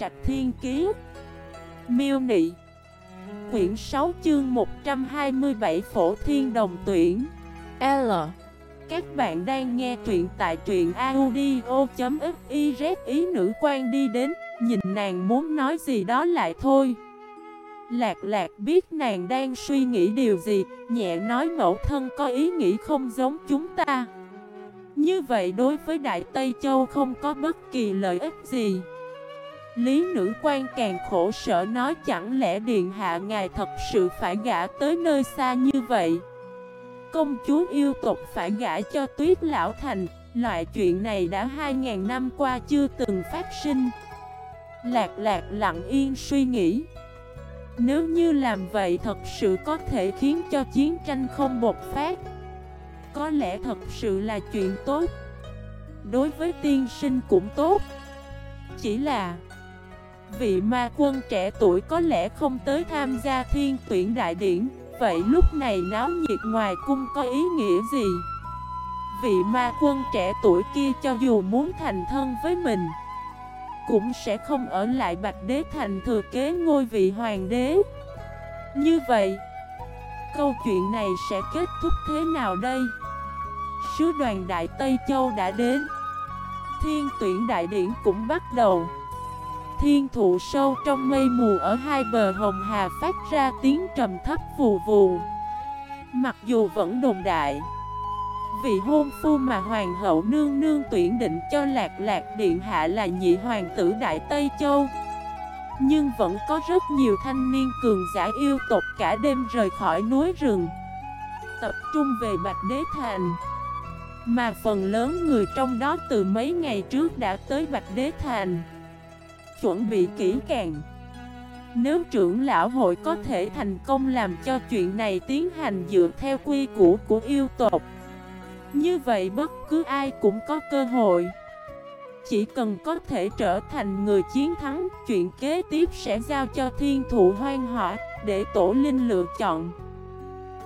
Trạch Thiên Kiế Miêu Nị. Quyển 6 chương 127 Phổ Thiên Đồng Tuyển. L. Các bạn đang nghe truyện tại truyện audio.xyz Ý nữ quan đi đến, Nhìn nàng muốn nói gì đó lại thôi. Lạc lạc biết nàng đang suy nghĩ điều gì, Nhẹ nói mẫu thân có ý nghĩ không giống chúng ta. Như vậy đối với Đại Tây Châu không có bất kỳ lợi ích gì. Lý nữ quan càng khổ sở nói chẳng lẽ điện hạ ngài thật sự phải gả tới nơi xa như vậy? Công chúa yêu tục phải gả cho tuyết lão thành, Loại chuyện này đã 2.000 năm qua chưa từng phát sinh. Lạc lạc lặng yên suy nghĩ. Nếu như làm vậy thật sự có thể khiến cho chiến tranh không bộc phát. Có lẽ thật sự là chuyện tốt. Đối với tiên sinh cũng tốt. Chỉ là Vị ma quân trẻ tuổi có lẽ không tới tham gia thiên tuyển đại điển Vậy lúc này náo nhiệt ngoài cung có ý nghĩa gì? Vị ma quân trẻ tuổi kia cho dù muốn thành thân với mình, Cũng sẽ không ở lại Bạch Đế Thành thừa kế ngôi vị hoàng đế Như vậy, Câu chuyện này sẽ kết thúc thế nào đây? Sứ đoàn Đại Tây Châu đã đến Thiên tuyển đại điển cũng bắt đầu Thiên thụ sâu trong mây mù ở hai bờ hồng hà phát ra tiếng trầm thấp vù vù. Mặc dù vẫn đồn đại, Vị hôn phu mà hoàng hậu nương nương tuyển định cho lạc lạc điện hạ là nhị hoàng tử Đại Tây Châu. Nhưng vẫn có rất nhiều thanh niên cường giả yêu tộc cả đêm rời khỏi núi rừng, Tập trung về Bạch Đế Thành. Mà phần lớn người trong đó từ mấy ngày trước đã tới Bạch Đế Thành chuẩn bị kỹ càng. Nếu trưởng lão hội có thể thành công làm cho chuyện này tiến hành dựa theo quy củ của yêu tộc, Như vậy bất cứ ai cũng có cơ hội. Chỉ cần có thể trở thành người chiến thắng, Chuyện kế tiếp sẽ giao cho thiên thụ hoang họa Để tổ linh lựa chọn.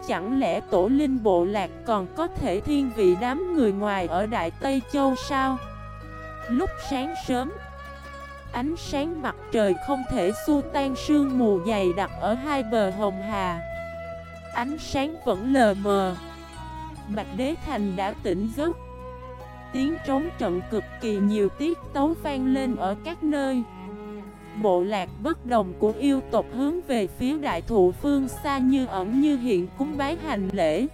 Chẳng lẽ tổ linh bộ lạc còn có thể thiên vị đám người ngoài ở Đại Tây Châu sao? Lúc sáng sớm Ánh sáng mặt trời không thể xua tan sương mù dày đặc ở hai bờ hồng hà. Ánh sáng vẫn lờ mờ. Bạch Đế Thành đã tỉnh giấc. Tiếng trống trận cực kỳ nhiều tiết tấu vang lên ở các nơi. Bộ lạc bất đồng của yêu tộc hướng về phía đại thụ phương xa như ẩn như hiện cúng bái hành lễ.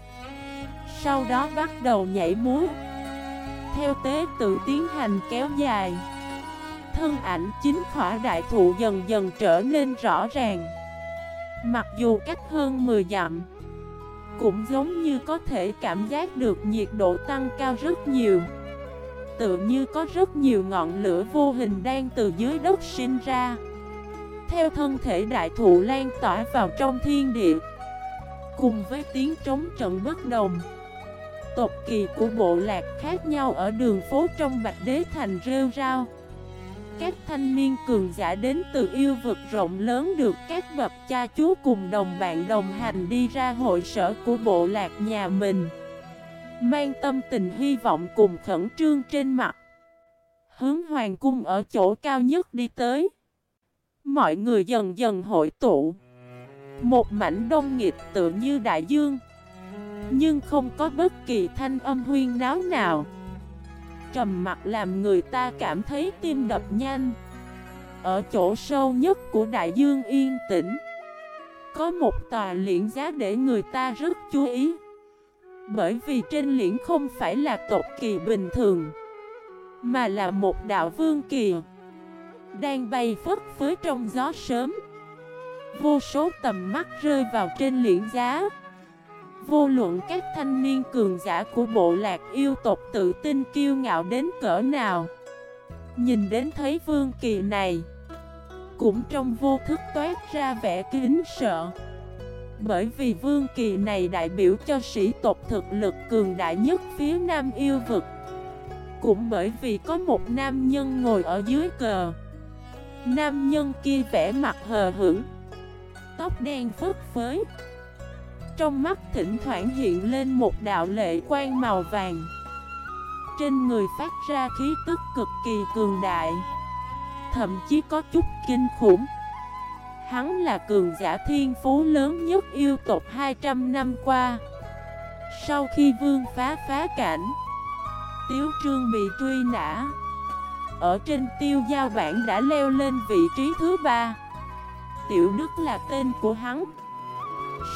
Sau đó bắt đầu nhảy múa. Theo tế tự tiến hành kéo dài thân ảnh chính khỏa đại thụ dần dần trở nên rõ ràng. Mặc dù cách hơn 10 dặm, Cũng giống như có thể cảm giác được nhiệt độ tăng cao rất nhiều. Tự như có rất nhiều ngọn lửa vô hình đang từ dưới đất sinh ra. Theo thân thể đại thụ lan tỏa vào trong thiên địa, Cùng với tiếng trống trận bất đồng, Tộc kỳ của bộ lạc khác nhau ở đường phố trong Bạch Đế Thành rêu rao các thanh niên cường giả đến từ yêu vực rộng lớn được các bậc cha chú cùng đồng bạn đồng hành đi ra hội sở của bộ lạc nhà mình, Mang tâm tình hy vọng cùng khẩn trương trên mặt. Hướng hoàng cung ở chỗ cao nhất đi tới. Mọi người dần dần hội tụ. Một mảnh đông nghịch tự như đại dương, Nhưng không có bất kỳ thanh âm huyên náo nào trầm mặt làm người ta cảm thấy tim đập nhanh. Ở chỗ sâu nhất của đại dương yên tĩnh, Có một tòa liễn giá để người ta rất chú ý. Bởi vì trên liễn không phải là tộc kỳ bình thường, Mà là một đạo vương kỳ, Đang bay phất phới trong gió sớm. Vô số tầm mắt rơi vào trên liễn giá. Vô luận các thanh niên cường giả của bộ lạc yêu tộc tự tin kiêu ngạo đến cỡ nào. Nhìn đến thấy vương kỳ này, Cũng trong vô thức toát ra vẻ kính sợ. Bởi vì vương kỳ này đại biểu cho sĩ tộc thực lực cường đại nhất phía nam yêu vực. Cũng bởi vì có một nam nhân ngồi ở dưới cờ. Nam nhân kia vẻ mặt hờ hững, Tóc đen phất phới trong mắt thỉnh thoảng hiện lên một đạo lệ quang màu vàng Trên người phát ra khí tức cực kỳ cường đại thậm chí có chút kinh khủng. Hắn là cường giả thiên phú lớn nhất yêu tộc 200 năm qua. Sau khi vương phá phá cảnh, Tiếu Trương bị truy nã. Ở trên tiêu giao bản đã leo lên vị trí thứ ba. Tiểu Đức là tên của hắn.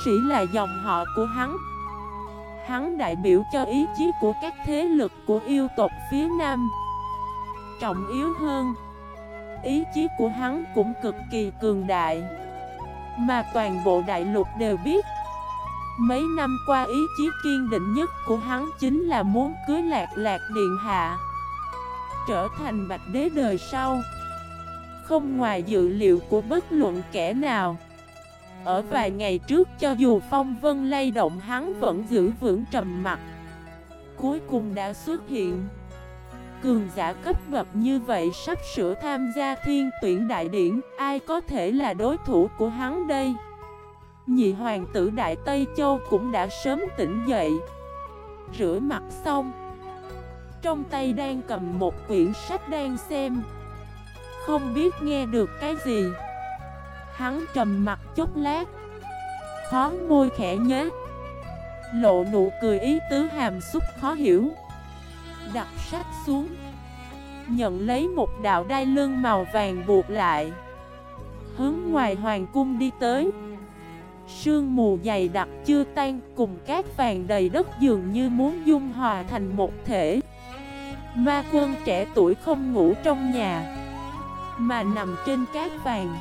Sĩ là dòng họ của hắn. Hắn đại biểu cho ý chí của các thế lực của yêu tộc phía Nam. Trọng yếu hơn, Ý chí của hắn cũng cực kỳ cường đại. Mà toàn bộ đại lục đều biết, Mấy năm qua ý chí kiên định nhất của hắn chính là muốn cưới lạc lạc điện hạ, Trở thành bạch đế đời sau. Không ngoài dự liệu của bất luận kẻ nào ở vài ngày trước cho dù phong vân lay động, hắn vẫn giữ vững trầm mặt Cuối cùng đã xuất hiện. Cường giả cấp bậc như vậy sắp sửa tham gia thiên tuyển đại điển, Ai có thể là đối thủ của hắn đây? Nhị hoàng tử Đại Tây Châu cũng đã sớm tỉnh dậy. Rửa mặt xong. Trong tay đang cầm một quyển sách đang xem. Không biết nghe được cái gì. Hắn trầm mặt chút lát Khó môi khẽ nhớ Lộ nụ cười ý tứ hàm xúc khó hiểu. Đặt sách xuống, Nhận lấy một đạo đai lưng màu vàng buộc lại. Hướng ngoài hoàng cung đi tới. Sương mù dày đặc chưa tan, cùng cát vàng đầy đất dường như muốn dung hòa thành một thể. Ma quân trẻ tuổi không ngủ trong nhà, Mà nằm trên cát vàng.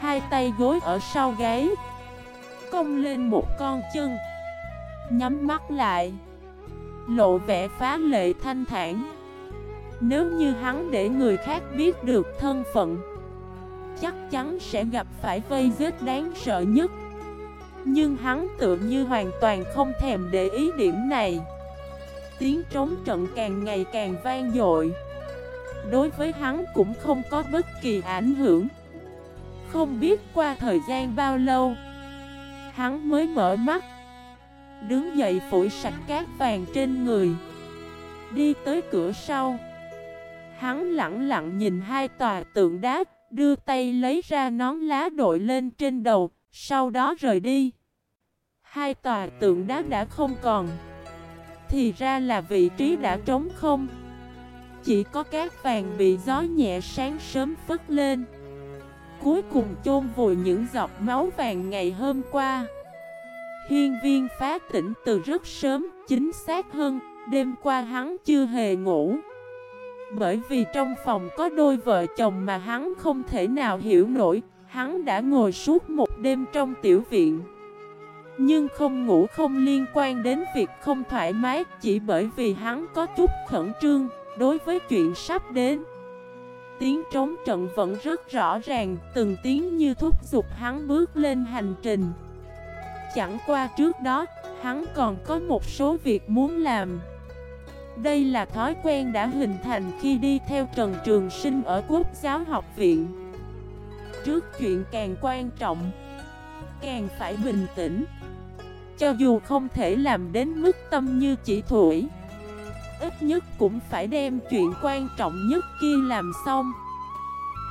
Hai tay gối ở sau gáy. Cong lên một con chân. Nhắm mắt lại. Lộ vẻ phá lệ thanh thản. Nếu như hắn để người khác biết được thân phận, Chắc chắn sẽ gặp phải vây giết đáng sợ nhất. Nhưng hắn tự như hoàn toàn không thèm để ý điểm này. Tiếng trống trận càng ngày càng vang dội. Đối với hắn cũng không có bất kỳ ảnh hưởng không biết qua thời gian bao lâu. Hắn mới mở mắt, Đứng dậy phủi sạch cát vàng trên người. Đi tới cửa sau, Hắn lặng lặng nhìn hai tòa tượng đá, Đưa tay lấy ra nón lá đội lên trên đầu, Sau đó rời đi. Hai tòa tượng đá đã không còn, Thì ra là vị trí đã trống không. Chỉ có cát vàng bị gió nhẹ sáng sớm phất lên. Cuối cùng chôn vùi những giọt máu vàng ngày hôm qua. Hiên viên phá tỉnh từ rất sớm, chính xác hơn, đêm qua hắn chưa hề ngủ. Bởi vì trong phòng có đôi vợ chồng mà hắn không thể nào hiểu nổi Hắn đã ngồi suốt một đêm trong tiểu viện. Nhưng không ngủ không liên quan đến việc không thoải mái Chỉ bởi vì hắn có chút khẩn trương đối với chuyện sắp đến tiếng trống trận vẫn rất rõ ràng, từng tiếng như thúc giục hắn bước lên hành trình. Chẳng qua trước đó, hắn còn có một số việc muốn làm. Đây là thói quen đã hình thành khi đi theo Trần Trường Sinh ở Quốc giáo học viện. Trước chuyện càng quan trọng, càng phải bình tĩnh. Cho dù không thể làm đến mức tâm như chỉ thổi ít nhất cũng phải đem chuyện quan trọng nhất kia làm xong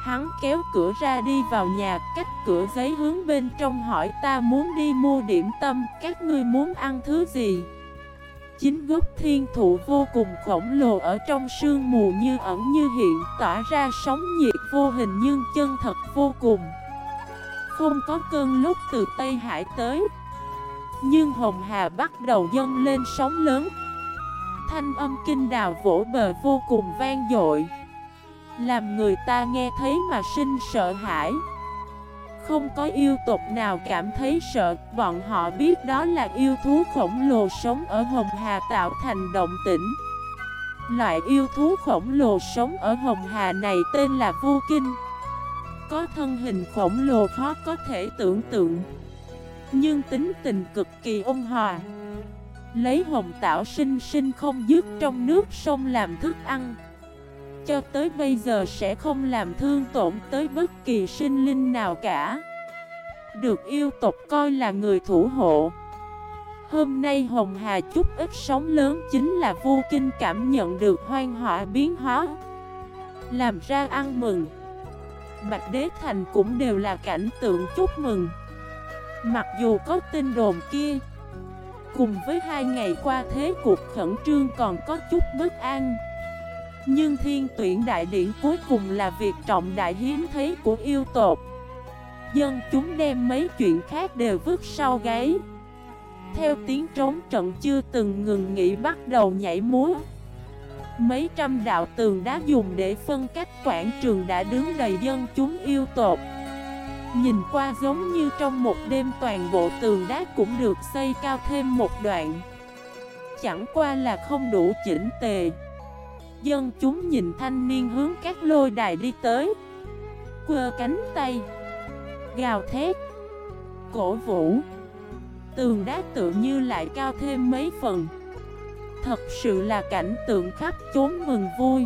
Hắn kéo cửa ra đi vào nhà, cách cửa giấy hướng bên trong hỏi ta muốn đi mua điểm tâm, các ngươi muốn ăn thứ gì? Chính gốc thiên thụ vô cùng khổng lồ ở trong sương mù như ẩn như hiện, tỏa ra sóng nhiệt vô hình nhưng chân thật vô cùng. Không có cơn lúc từ Tây Hải tới, nhưng Hồng Hà bắt đầu dâng lên sóng lớn thanh âm kinh đào vỗ bờ vô cùng vang dội. Làm người ta nghe thấy mà sinh sợ hãi. Không có yêu tộc nào cảm thấy sợ, Bọn họ biết đó là yêu thú khổng lồ sống ở Hồng Hà tạo thành động tĩnh. Loại yêu thú khổng lồ sống ở Hồng Hà này tên là Vô Kinh. Có thân hình khổng lồ khó có thể tưởng tượng. Nhưng tính tình cực kỳ ôn hòa. Lấy hồng tảo sinh sinh không dứt trong nước sông làm thức ăn. Cho tới bây giờ sẽ không làm thương tổn tới bất kỳ sinh linh nào cả. Được yêu tộc coi là người thủ hộ. Hôm nay Hồng Hà chút ít sóng lớn chính là vô kinh cảm nhận được hoang họa biến hóa. Làm ra ăn mừng. Bạch Đế Thành cũng đều là cảnh tượng chúc mừng. Mặc dù có tin đồn kia Cùng với hai ngày qua thế cuộc khẩn trương còn có chút bất an. Nhưng thiên tuyển đại điển cuối cùng là việc trọng đại hiếm thấy của yêu tột Dân chúng đem mấy chuyện khác đều vứt sau gáy. Theo tiếng trống trận chưa từng ngừng nghỉ bắt đầu nhảy múa. Mấy trăm đạo tường đá dùng để phân cách quảng trường đã đứng đầy dân chúng yêu tột Nhìn qua giống như trong một đêm toàn bộ tường đá cũng được xây cao thêm một đoạn. Chẳng qua là không đủ chỉnh tề. Dân chúng nhìn thanh niên hướng các lôi đài đi tới. Quơ cánh tay. Gào thét. Cổ vũ. Tường đá tự như lại cao thêm mấy phần. Thật sự là cảnh tượng khắp chốn mừng vui.